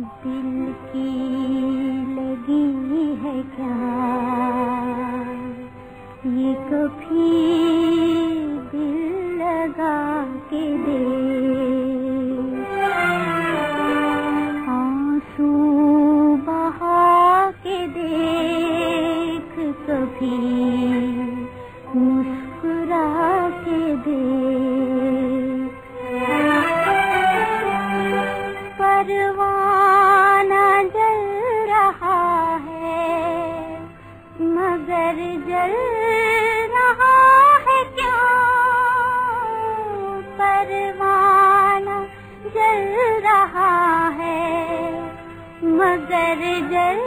दिल की लगी है क्या? ये कभी दिल लगा के दे आँसू बहा के देख। कभी मुस्कुरा के दे मगर जल रहा है क्यों? परवाना जल रहा है मगर जल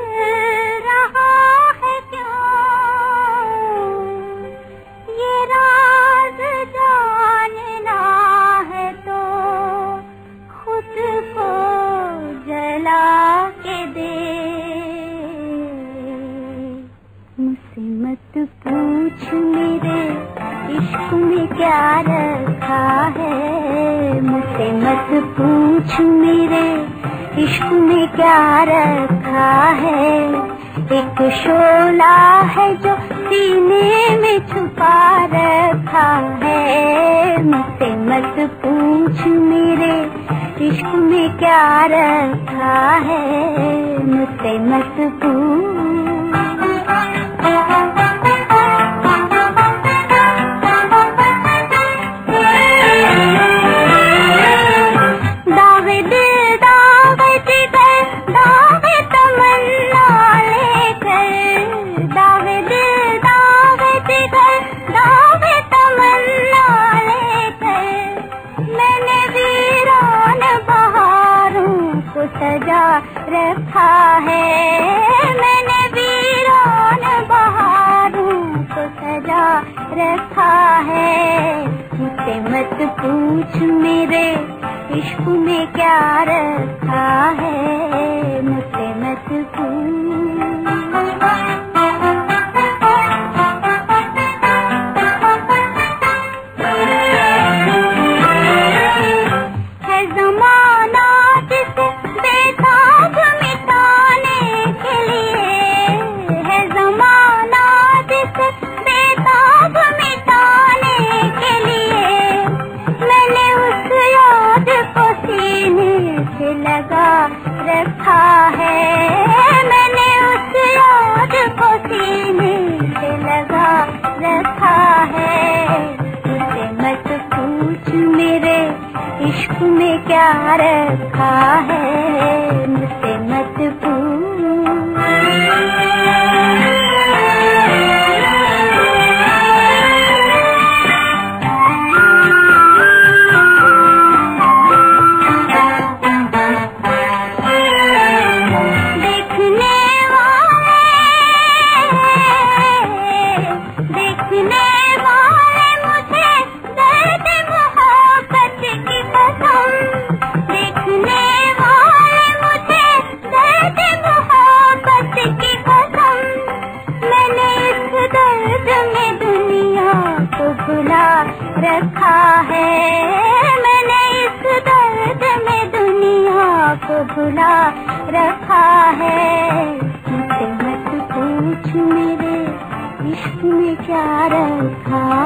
मत पूछ मेरे, इश्क में क्या रखा है? मुझसे मत पूछ मेरे, इश्क में क्या रखा है? एक शोला है जो सीने में छुपा रखा है। मुझसे मत पूछ मेरे, इश्क में क्या रखा है? मुझसे मत पूछ। सजा रखा है। मैंने वीरान बहारों को सजा रखा है। मुझसे मत पूछ मेरे इश्क में क्या रखा लगा रखा है। मैंने उस याद को सीने से लगा रखा है। मुझसे मत पूछ मेरे इश्क में क्या रखा है। मुझसे मत देखने भुला रखा है। मैंने इस दर्द में दुनिया को भुला रखा है। मत पूछ मेरे इश्क में क्या रखा